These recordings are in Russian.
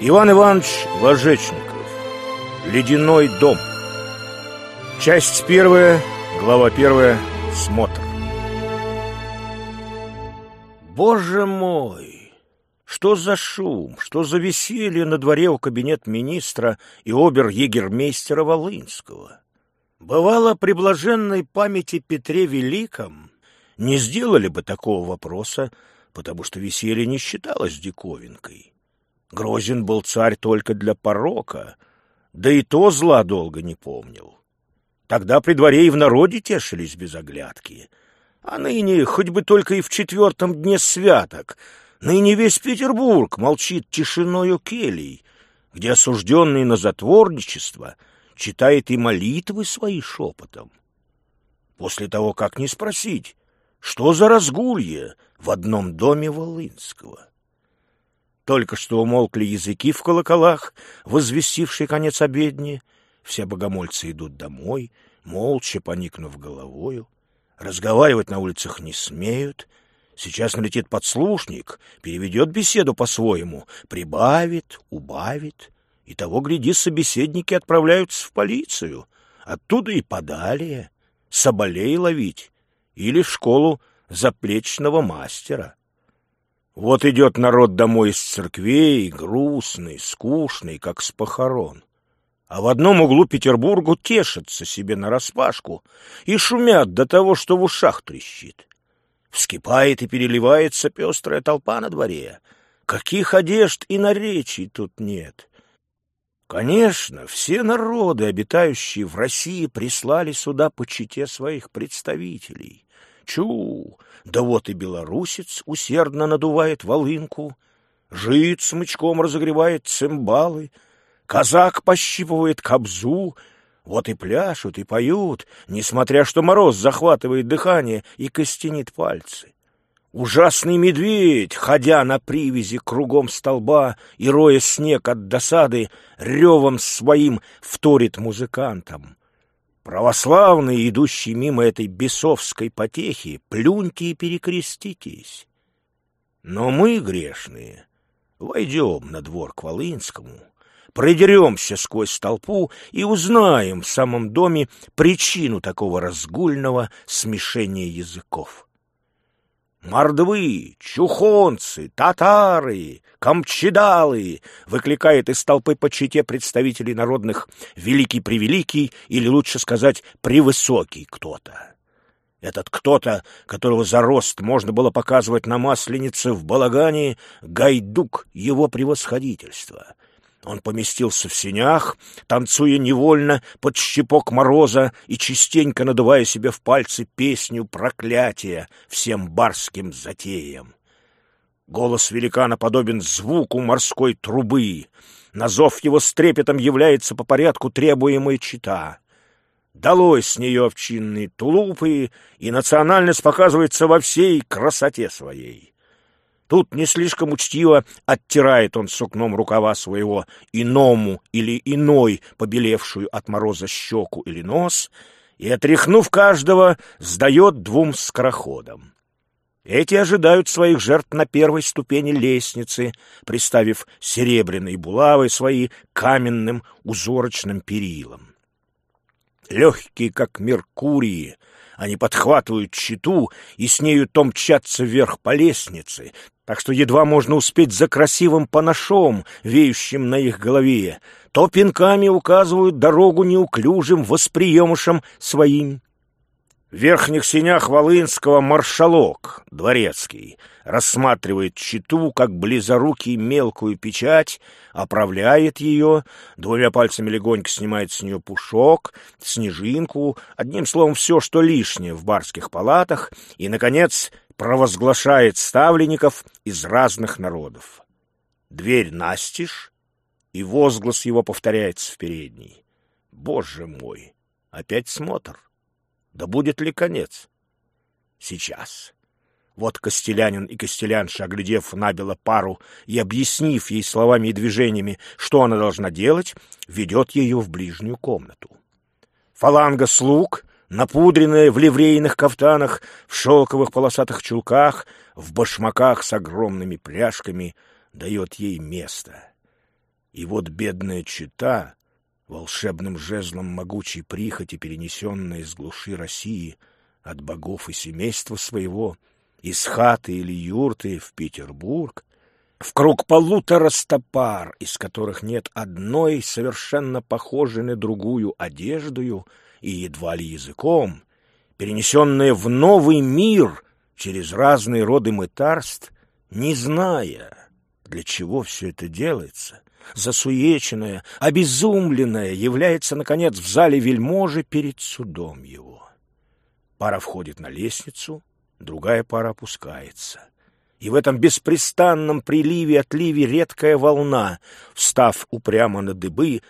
Иван Иванович Ложечников Ледяной дом Часть первая, глава первая Смотр Боже мой! Что за шум, что за веселье на дворе у кабинет министра и обер-егермейстера Волынского? Бывало, при блаженной памяти Петре Великом не сделали бы такого вопроса, потому что веселье не считалось диковинкой. Грозен был царь только для порока, да и то зла долго не помнил. Тогда при дворе и в народе тешились без оглядки. А ныне, хоть бы только и в четвертом дне святок, ныне весь Петербург молчит тишиною келий, где осужденный на затворничество читает и молитвы свои шепотом. После того, как не спросить, что за разгулье в одном доме Волынского? Только что умолкли языки в колоколах, возвестившие конец обедни. Все богомольцы идут домой, молча поникнув головою. Разговаривать на улицах не смеют. Сейчас налетит подслушник, переведет беседу по-своему, прибавит, убавит. И того, гляди, собеседники отправляются в полицию. Оттуда и подалее. Соболей ловить или в школу заплечного мастера. Вот идет народ домой из церквей, грустный, скучный, как с похорон. А в одном углу Петербургу тешатся себе нараспашку и шумят до того, что в ушах трещит. Вскипает и переливается пестрая толпа на дворе. Каких одежд и наречий тут нет. Конечно, все народы, обитающие в России, прислали сюда по чете своих представителей. Чу! Да вот и белорусец усердно надувает волынку, жид смычком разогревает цимбалы, казак пощипывает кобзу, вот и пляшут, и поют, несмотря что мороз захватывает дыхание и костенит пальцы. Ужасный медведь, ходя на привязи кругом столба и роя снег от досады, ревом своим вторит музыкантам. Православные, идущие мимо этой бесовской потехи, плюньте и перекреститесь. Но мы, грешные, войдем на двор к Волынскому, продеремся сквозь толпу и узнаем в самом доме причину такого разгульного смешения языков. «Мордвы, чухонцы, татары, камчедалы!» — выкликает из толпы по чете представителей народных «великий-превеликий» или, лучше сказать, «превысокий кто-то». Этот кто-то, которого за рост можно было показывать на масленице в балагане, гайдук его превосходительства — он поместился в сенях, танцуя невольно под щепок мороза и частенько надувая себе в пальцы песню проклятия всем барским затеям. Голос великана подобен звуку морской трубы. На зов его с трепетом является по порядку требуемая чита. Долой с нее овчинные тулупы, и национальность показывается во всей красоте своей. Тут не слишком учтиво оттирает он сукном рукава своего иному или иной, побелевшую от мороза щеку или нос, и, отряхнув каждого, сдает двум скороходам. Эти ожидают своих жертв на первой ступени лестницы, приставив серебряные булавы свои каменным узорочным перилам. Легкие, как Меркурии, они подхватывают щиту и с нею то мчатся вверх по лестнице, так что едва можно успеть за красивым панашом, веющим на их голове, то пинками указывают дорогу неуклюжим восприемышам своим. В верхних синях Волынского маршалок, дворецкий, рассматривает читу, как близорукий мелкую печать, оправляет ее, двумя пальцами легонько снимает с нее пушок, снежинку, одним словом, все, что лишнее в барских палатах, и, наконец, провозглашает ставленников из разных народов. Дверь настежь, и возглас его повторяется в передней. Боже мой, опять смотр. Да будет ли конец? Сейчас. Вот Костелянин и Костелянша, оглядев набело пару и объяснив ей словами и движениями, что она должна делать, ведет ее в ближнюю комнату. Фаланга слуг, напудренная в ливрейных кафтанах, в шелковых полосатых чулках, в башмаках с огромными пряжками, дает ей место. И вот бедная чита, волшебным жезлом могучей прихоти, перенесенная из глуши России от богов и семейства своего, из хаты или юрты в Петербург, в круг полутора стопар, из которых нет одной совершенно похожей на другую одеждою и едва ли языком, перенесенная в новый мир через разные роды мытарств, не зная, для чего все это делается, засуеченная, обезумленная, является, наконец, в зале вельможи перед судом его. Пара входит на лестницу, другая пара опускается. И в этом беспрестанном приливе-отливе редкая волна, встав упрямо на дыбы,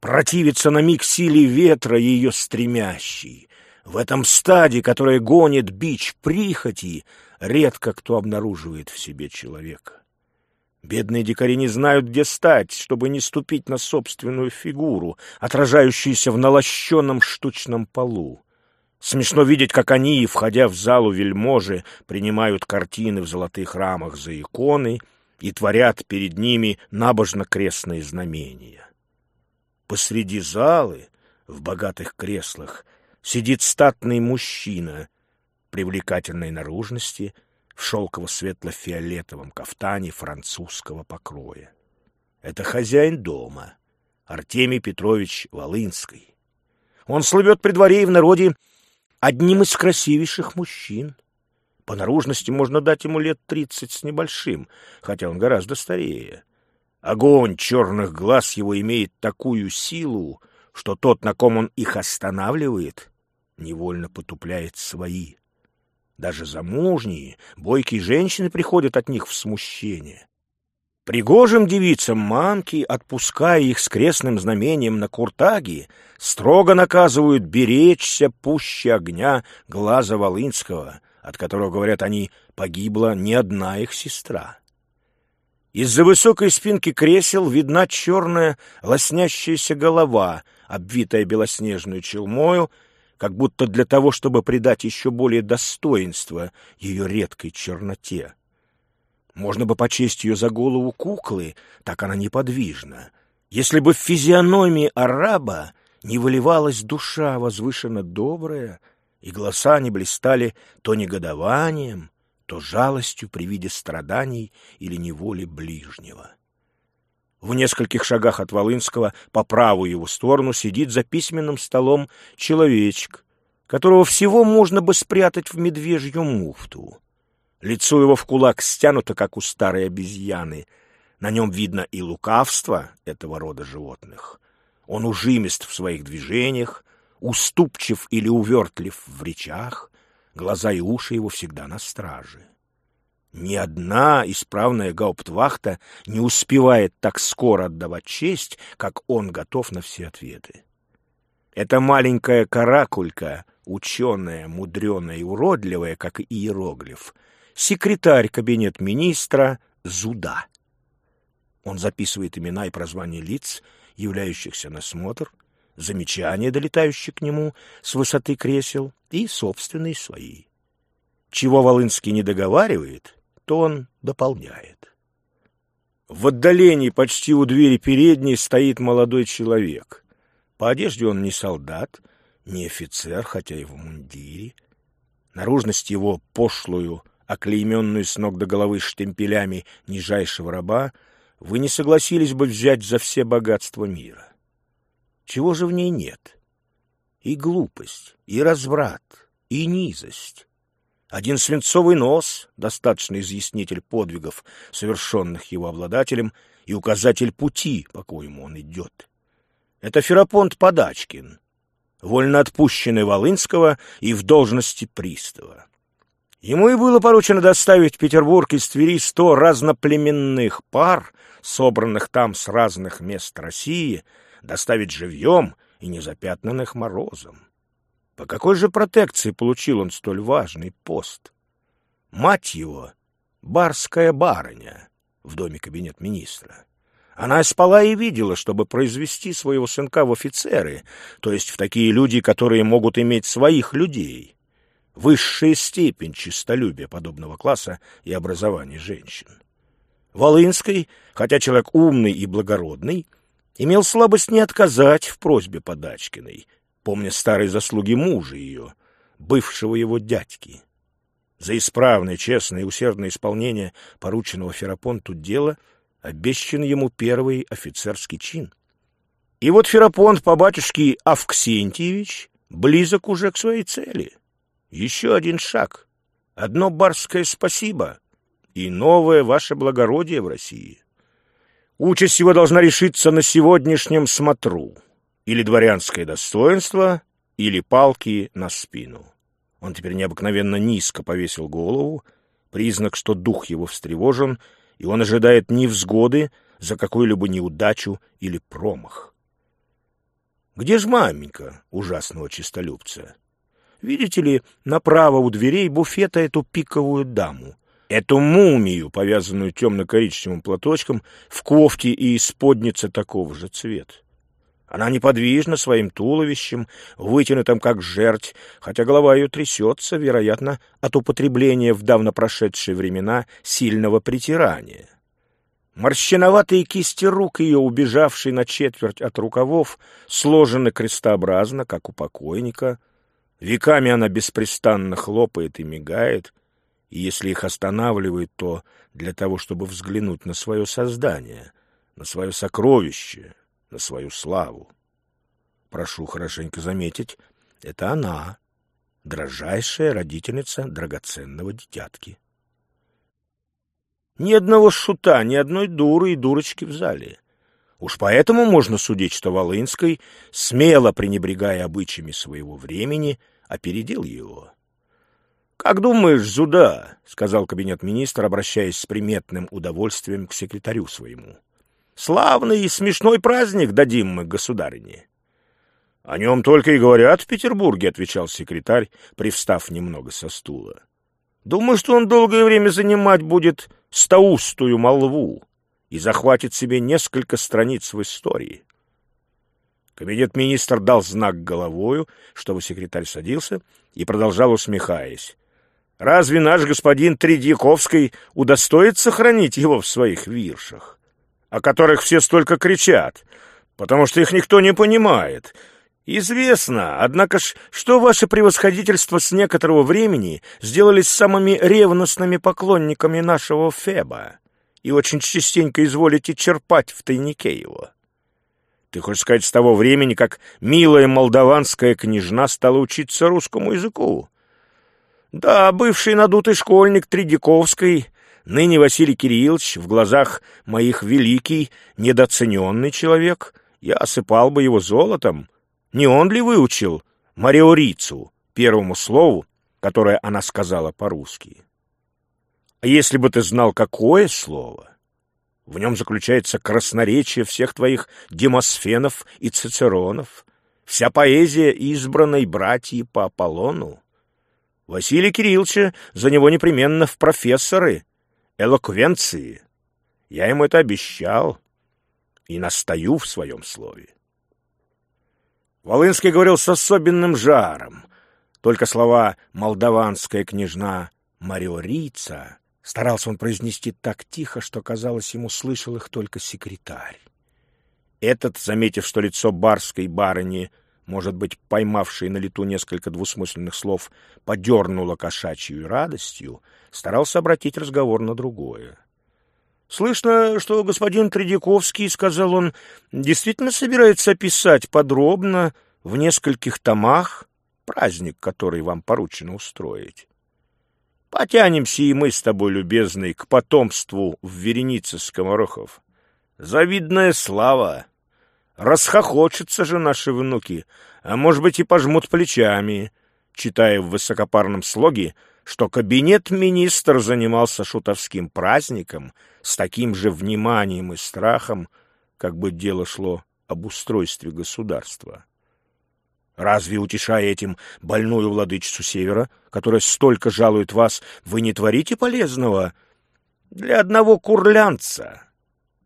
противится на миг силе ветра ее стремящей. В этом стаде, которое гонит бич прихоти, редко кто обнаруживает в себе человека. Бедные дикари не знают, где стать, чтобы не ступить на собственную фигуру, отражающуюся в налощенном штучном полу. Смешно видеть, как они, входя в залу вельможи, принимают картины в золотых рамах за иконы и творят перед ними набожно-крестные знамения. Посреди залы, в богатых креслах, сидит статный мужчина привлекательной наружности — в шелково-светло-фиолетовом кафтане французского покроя. Это хозяин дома, Артемий Петрович Волынский. Он слывет при дворе и в народе одним из красивейших мужчин. По наружности можно дать ему лет тридцать с небольшим, хотя он гораздо старее. Огонь черных глаз его имеет такую силу, что тот, на ком он их останавливает, невольно потупляет свои. Даже замужние, бойкие женщины приходят от них в смущение. Пригожим девицам мамки, отпуская их с крестным знамением на куртаги, строго наказывают беречься пуще огня глаза Волынского, от которого, говорят они, погибла не одна их сестра. Из-за высокой спинки кресел видна черная лоснящаяся голова, обвитая белоснежную челмою, как будто для того, чтобы придать еще более достоинства ее редкой черноте. Можно бы почесть ее за голову куклы, так она неподвижна. Если бы в физиономии араба не выливалась душа возвышенно добрая, и голоса не блистали то негодованием, то жалостью при виде страданий или неволи ближнего. В нескольких шагах от Волынского, по правую его сторону, сидит за письменным столом человечек, которого всего можно бы спрятать в медвежью муфту. Лицо его в кулак стянуто, как у старой обезьяны. На нем видно и лукавство этого рода животных. Он ужимист в своих движениях, уступчив или увертлив в речах, глаза и уши его всегда на страже. Ни одна исправная гауптвахта не успевает так скоро отдавать честь, как он готов на все ответы. Эта маленькая каракулька, ученая, мудреная и уродливая, как иероглиф, секретарь кабинет министра Зуда. Он записывает имена и прозвания лиц, являющихся на смотр, замечания, долетающие к нему с высоты кресел, и собственные свои. Чего Волынский не договаривает, то он дополняет. В отдалении, почти у двери передней, стоит молодой человек. По одежде он не солдат, не офицер, хотя и в мундире. Наружность его пошлую, оклейменную с ног до головы штемпелями нижайшего раба, вы не согласились бы взять за все богатства мира. Чего же в ней нет? И глупость, и разврат, и низость, один свинцовый нос, достаточный изъяснитель подвигов, совершенных его обладателем, и указатель пути, по коему он идет. Это Ферапонт Подачкин, вольно отпущенный Волынского и в должности пристава. Ему и было поручено доставить в Петербург из Твери сто разноплеменных пар, собранных там с разных мест России, доставить живьем и незапятнанных морозом. По какой же протекции получил он столь важный пост? Мать его — барская барыня в доме кабинет министра. Она спала и видела, чтобы произвести своего сынка в офицеры, то есть в такие люди, которые могут иметь своих людей. Высшая степень честолюбия подобного класса и образования женщин. Волынский, хотя человек умный и благородный, имел слабость не отказать в просьбе Подачкиной, помня старые заслуги мужа ее, бывшего его дядьки. За исправное, честное и усердное исполнение порученного Ферапонту дела обещан ему первый офицерский чин. И вот Ферапонт по батюшке Авксентьевич близок уже к своей цели. Еще один шаг, одно барское спасибо и новое ваше благородие в России. Участь его должна решиться на сегодняшнем смотру. Или дворянское достоинство, или палки на спину. Он теперь необыкновенно низко повесил голову, признак, что дух его встревожен, и он ожидает невзгоды за какую-либо неудачу или промах. Где ж маменька ужасного чистолюбца? Видите ли, направо у дверей буфета эту пиковую даму, эту мумию, повязанную темно-коричневым платочком, в кофте и исподнице такого же цвета. Она неподвижна своим туловищем, вытянутым как жерть, хотя голова ее трясется, вероятно, от употребления в давно прошедшие времена сильного притирания. Морщиноватые кисти рук ее, убежавшие на четверть от рукавов, сложены крестообразно, как у покойника. Веками она беспрестанно хлопает и мигает, и если их останавливает, то для того, чтобы взглянуть на свое создание, на свое сокровище, на свою славу. Прошу хорошенько заметить, это она, дрожайшая родительница драгоценного дитятки. Ни одного шута, ни одной дуры и дурочки в зале. Уж поэтому можно судить, что Волынской, смело пренебрегая обычаями своего времени, опередил его. «Как думаешь, Зуда?» — сказал кабинет-министр, обращаясь с приметным удовольствием к секретарю своему. Славный и смешной праздник дадим мы государине. — О нем только и говорят в Петербурге, — отвечал секретарь, привстав немного со стула. — Думаю, что он долгое время занимать будет стаустую молву и захватит себе несколько страниц в истории. Кабинет-министр дал знак головою, чтобы секретарь садился, и продолжал, усмехаясь. «Разве наш господин Тредьяковский удостоит сохранить его в своих виршах? о которых все столько кричат, потому что их никто не понимает. Известно, однако ж, что ваше превосходительство с некоторого времени сделались самыми ревностными поклонниками нашего Феба и очень частенько изволите черпать в тайнике его. Ты хочешь сказать, с того времени, как милая молдаванская княжна стала учиться русскому языку? Да, бывший надутый школьник Тридяковской Ныне Василий Кириллович в глазах моих великий, недооцененный человек. Я осыпал бы его золотом. Не он ли выучил Мариорицу, первому слову, которое она сказала по-русски? А если бы ты знал, какое слово? В нем заключается красноречие всех твоих демосфенов и цицеронов, вся поэзия избранной братьи по Аполлону. Василий Кирилловича за него непременно в профессоры элоквенции. Я ему это обещал и настаю в своем слове. Волынский говорил с особенным жаром. Только слова «молдаванская княжна Мариорица» старался он произнести так тихо, что, казалось, ему слышал их только секретарь. Этот, заметив, что лицо барской барыни — может быть, поймавший на лету несколько двусмысленных слов, подернула кошачьей радостью, старался обратить разговор на другое. «Слышно, что господин Тредяковский, — сказал он, — действительно собирается описать подробно в нескольких томах праздник, который вам поручено устроить. Потянемся и мы с тобой, любезный, к потомству в веренице скоморохов. Завидная слава!» Расхохочутся же наши внуки, а может быть и пожмут плечами, читая в высокопарном слоге, что кабинет-министр занимался шутовским праздником с таким же вниманием и страхом, как бы дело шло об устройстве государства. Разве, утешая этим больную владычицу Севера, которая столько жалует вас, вы не творите полезного? Для одного курлянца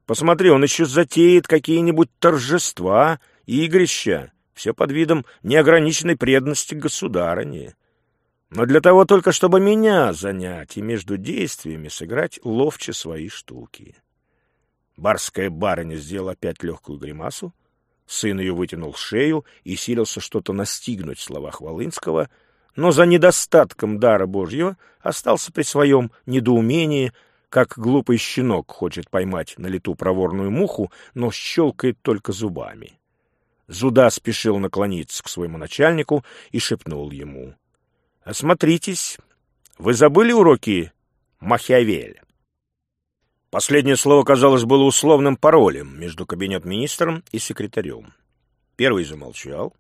Посмотри, он еще затеет какие-нибудь торжества, игрища, все под видом неограниченной преданности государыне. но для того только, чтобы меня занять и между действиями сыграть ловче свои штуки. Барская барыня сделала опять легкую гримасу, сын ее вытянул шею и силился что-то настигнуть в словах Волынского, но за недостатком дара Божьего остался при своем недоумении, как глупый щенок хочет поймать на лету проворную муху, но щелкает только зубами. Зуда спешил наклониться к своему начальнику и шепнул ему — Осмотритесь. Вы забыли уроки Махиавеля? Последнее слово, казалось, было условным паролем между кабинет-министром и секретарем. Первый замолчал,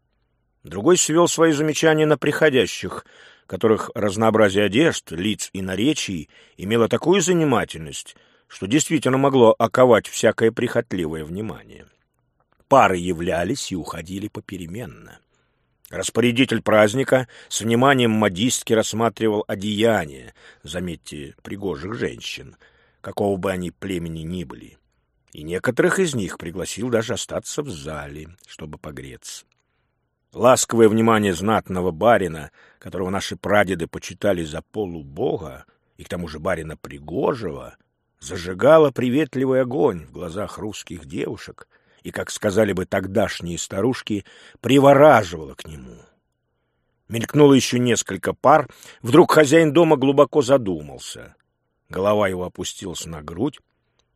другой свел свои замечания на приходящих, которых разнообразие одежд, лиц и наречий имело такую занимательность, что действительно могло оковать всякое прихотливое внимание. Пары являлись и уходили попеременно. Распорядитель праздника с вниманием модистки рассматривал одеяния, заметьте, пригожих женщин, какого бы они племени ни были, и некоторых из них пригласил даже остаться в зале, чтобы погреться. Ласковое внимание знатного барина, которого наши прадеды почитали за полубога, и к тому же барина Пригожего, зажигало приветливый огонь в глазах русских девушек — и, как сказали бы тогдашние старушки, привораживала к нему. Мелькнуло еще несколько пар, вдруг хозяин дома глубоко задумался. Голова его опустилась на грудь,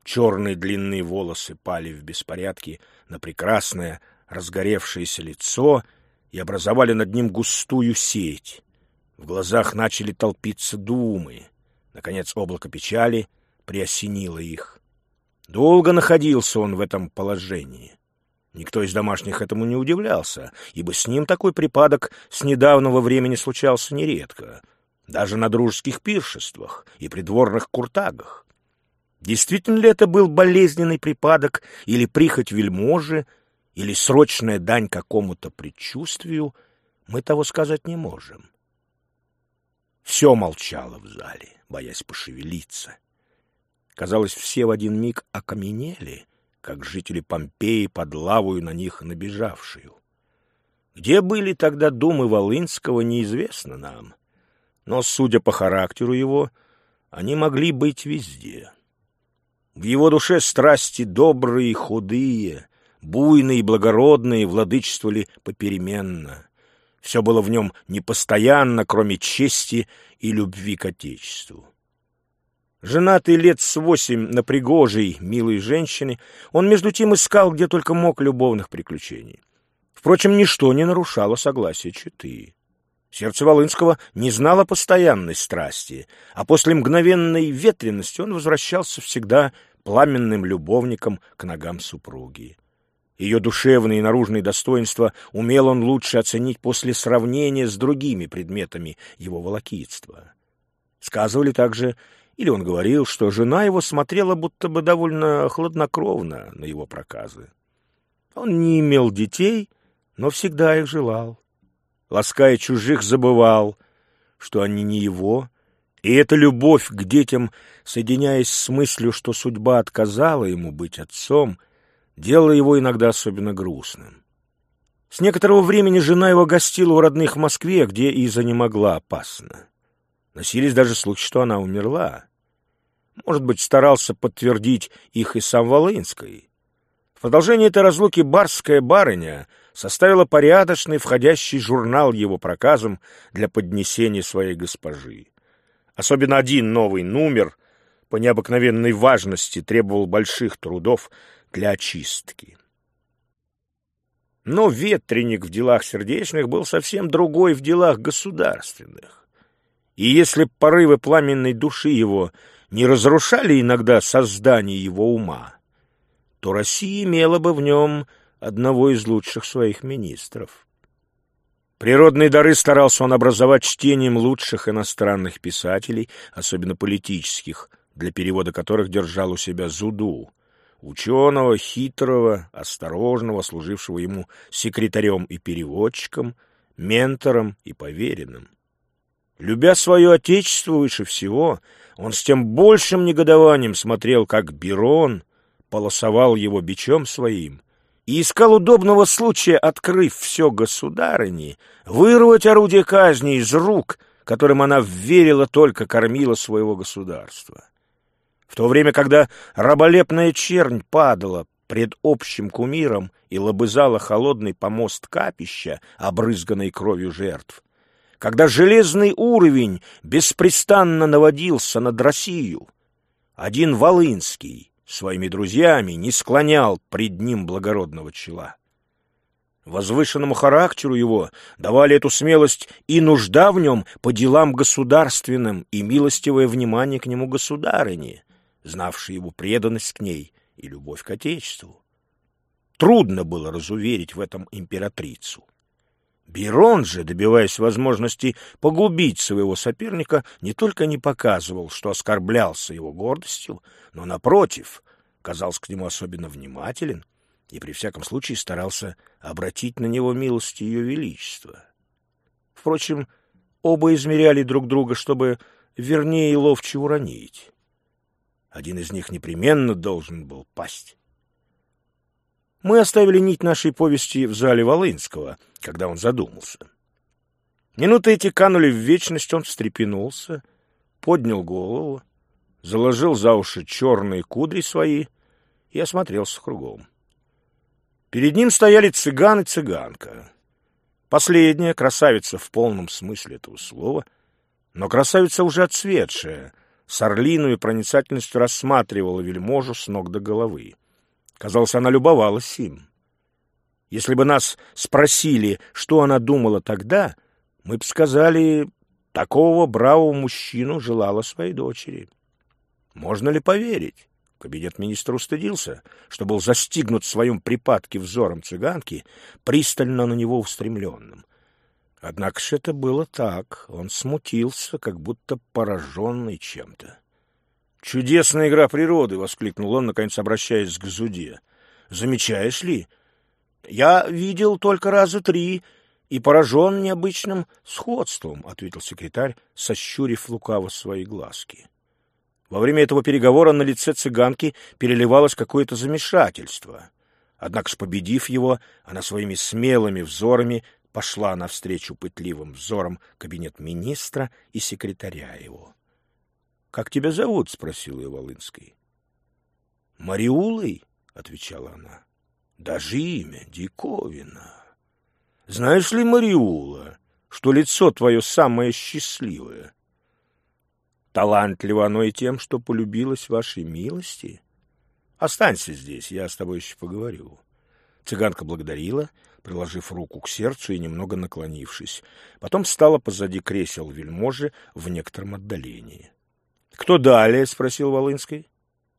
черные длинные волосы пали в беспорядке на прекрасное разгоревшееся лицо и образовали над ним густую сеть. В глазах начали толпиться думы. Наконец облако печали приосенило их. Долго находился он в этом положении. Никто из домашних этому не удивлялся, ибо с ним такой припадок с недавнего времени случался нередко, даже на дружеских пиршествах и придворных куртагах. Действительно ли это был болезненный припадок или прихоть вельможи, или срочная дань какому-то предчувствию, мы того сказать не можем. Все молчало в зале, боясь пошевелиться. Казалось, все в один миг окаменели, как жители Помпеи под лавою на них набежавшую. Где были тогда думы Волынского, неизвестно нам. Но, судя по характеру его, они могли быть везде. В его душе страсти добрые, худые, буйные и благородные владычествовали попеременно. Все было в нем непостоянно, кроме чести и любви к Отечеству. Женатый лет с восемь на пригожей, милой женщине, он между тем искал, где только мог, любовных приключений. Впрочем, ничто не нарушало согласия четы. Сердце Волынского не знало постоянной страсти, а после мгновенной ветренности он возвращался всегда пламенным любовником к ногам супруги. Ее душевные и наружные достоинства умел он лучше оценить после сравнения с другими предметами его волокитства. Сказывали также или он говорил, что жена его смотрела будто бы довольно хладнокровно на его проказы. Он не имел детей, но всегда их желал. Лаская чужих, забывал, что они не его, и эта любовь к детям, соединяясь с мыслью, что судьба отказала ему быть отцом, делала его иногда особенно грустным. С некоторого времени жена его гостила у родных в Москве, где и занемогла опасно. Носились даже слухи, что она умерла. Может быть, старался подтвердить их и сам Волынский. В продолжение этой разлуки барская барыня составила порядочный входящий журнал его проказом для поднесения своей госпожи. Особенно один новый номер по необыкновенной важности требовал больших трудов для очистки. Но ветреник в делах сердечных был совсем другой в делах государственных. И если порывы пламенной души его не разрушали иногда создание его ума, то Россия имела бы в нем одного из лучших своих министров. Природные дары старался он образовать чтением лучших иностранных писателей, особенно политических, для перевода которых держал у себя Зуду, ученого, хитрого, осторожного, служившего ему секретарем и переводчиком, ментором и поверенным. Любя свое отечество выше всего, он с тем большим негодованием смотрел, как Берон полосовал его бичом своим и искал удобного случая, открыв все государыни, вырвать орудие казни из рук, которым она верила, только кормила своего государства. В то время, когда раболепная чернь падала пред общим кумиром и лобызала холодный помост капища, обрызганный кровью жертв, когда железный уровень беспрестанно наводился над Россию, один Волынский своими друзьями не склонял пред ним благородного чела. Возвышенному характеру его давали эту смелость и нужда в нем по делам государственным и милостивое внимание к нему государыни, знавшей его преданность к ней и любовь к Отечеству. Трудно было разуверить в этом императрицу. Берон же, добиваясь возможности погубить своего соперника, не только не показывал, что оскорблялся его гордостью, но, напротив, казался к нему особенно внимателен и при всяком случае старался обратить на него милость ее величества. Впрочем, оба измеряли друг друга, чтобы вернее и ловче уронить. Один из них непременно должен был пасть. Мы оставили нить нашей повести в зале Волынского, когда он задумался. Минуты эти канули в вечность, он встрепенулся, поднял голову, заложил за уши черные кудри свои и осмотрелся кругом. Перед ним стояли цыган и цыганка. Последняя, красавица в полном смысле этого слова, но красавица уже отцветшая, с орлиной проницательностью рассматривала вельможу с ног до головы. Казалось, она любовалась им. Если бы нас спросили, что она думала тогда, мы бы сказали, такого бравого мужчину желала своей дочери. Можно ли поверить? Кабинет министра устыдился, что был застигнут в своем припадке взором цыганки, пристально на него устремленным. Однако ж это было так, он смутился, как будто пораженный чем-то. «Чудесная игра природы!» — воскликнул он, наконец обращаясь к Зуде. «Замечаешь ли? Я видел только раза три и поражен необычным сходством», — ответил секретарь, сощурив лукаво свои глазки. Во время этого переговора на лице цыганки переливалось какое-то замешательство. Однако, победив его, она своими смелыми взорами пошла навстречу пытливым взорам кабинет министра и секретаря его. — Как тебя зовут? — спросил ее Волынский. — Мариулой, — отвечала она. — Даже имя диковина. Знаешь ли, Мариула, что лицо твое самое счастливое? Талантливо оно и тем, что полюбилось вашей милости. Останься здесь, я с тобой еще поговорю. Цыганка благодарила, приложив руку к сердцу и немного наклонившись. Потом встала позади кресел вельможи в некотором отдалении. — Кто далее? — спросил Волынский.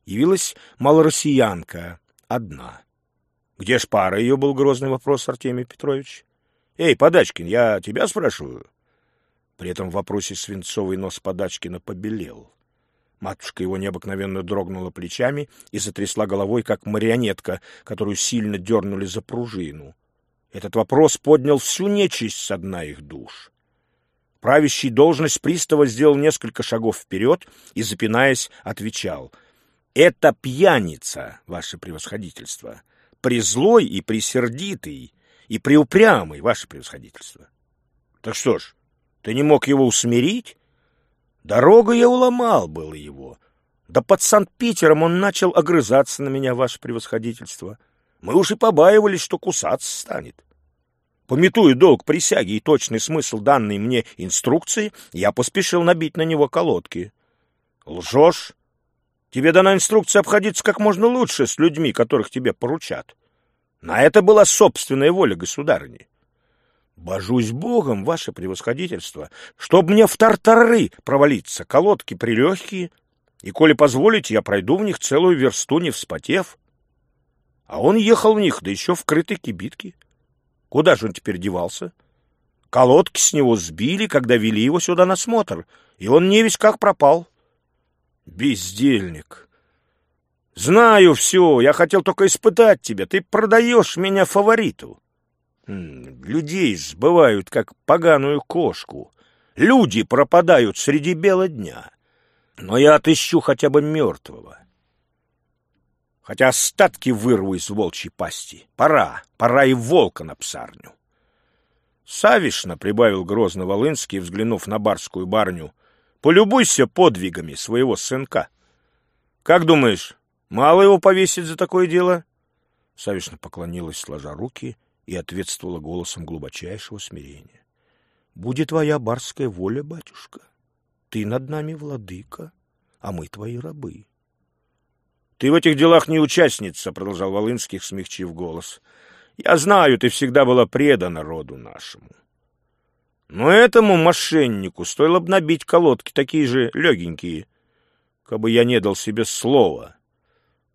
Явилась малороссиянка, одна. — Где ж пара ее? — был грозный вопрос Артемий Петрович. — Эй, Подачкин, я тебя спрашиваю. При этом в вопросе свинцовый нос Подачкина побелел. Матушка его необыкновенно дрогнула плечами и затрясла головой, как марионетка, которую сильно дернули за пружину. Этот вопрос поднял всю нечисть со дна их душ. Правящий должность пристава сделал несколько шагов вперед и, запинаясь, отвечал. «Это пьяница, ваше превосходительство, призлой и присердитый, и приупрямый, ваше превосходительство». «Так что ж, ты не мог его усмирить? Дорогу я уломал было его. Да под Санкт-Питером он начал огрызаться на меня, ваше превосходительство. Мы уж и побаивались, что кусаться станет. Пометуя долг присяги и точный смысл данной мне инструкции, я поспешил набить на него колодки. Лжешь? Тебе дана инструкция обходиться как можно лучше с людьми, которых тебе поручат. На это была собственная воля государыни. Божусь богом, ваше превосходительство, чтоб мне в тартары провалиться, колодки прилегкие, и, коли позволите, я пройду в них целую версту, не вспотев. А он ехал в них, да еще в крытой кибитке. Куда же он теперь девался? Колодки с него сбили, когда вели его сюда на смотр, и он не весь как пропал. Бездельник. Знаю все, я хотел только испытать тебя, ты продаешь меня фавориту. Людей сбывают, как поганую кошку. Люди пропадают среди бела дня. Но я отыщу хотя бы мертвого. Хотя остатки вырву из волчьей пасти. Пора, пора и волка на псарню. Савишна, — прибавил грозно Волынский, взглянув на барскую барню, — полюбуйся подвигами своего сынка. Как думаешь, мало его повесить за такое дело? Савишна поклонилась, сложа руки, и ответствовала голосом глубочайшего смирения. — Будет твоя барская воля, батюшка. Ты над нами владыка, а мы твои рабы. — Ты в этих делах не участница, — продолжал Волынский, смягчив голос. — Я знаю, ты всегда была предана роду нашему. Но этому мошеннику стоило бы набить колодки такие же легенькие, кабы я не дал себе слова.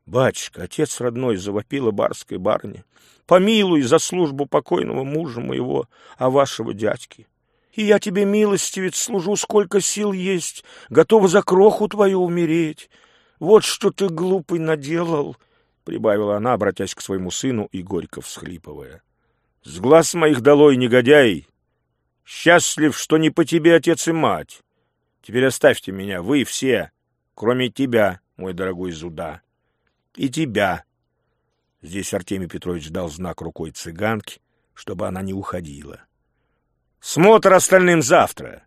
Батюшка, отец родной, завопила барской барни. Помилуй за службу покойного мужа моего, а вашего дядьки. И я тебе, милостивец, служу, сколько сил есть, готова за кроху твою умереть. Вот что ты, глупый, наделал, — прибавила она, обратясь к своему сыну и горько всхлипывая. — С глаз моих долой, негодяй! Счастлив, что не по тебе отец и мать. Теперь оставьте меня, вы все, кроме тебя, мой дорогой Зуда, и тебя. Здесь Артемий Петрович дал знак рукой цыганке, чтобы она не уходила. Смотр остальным завтра.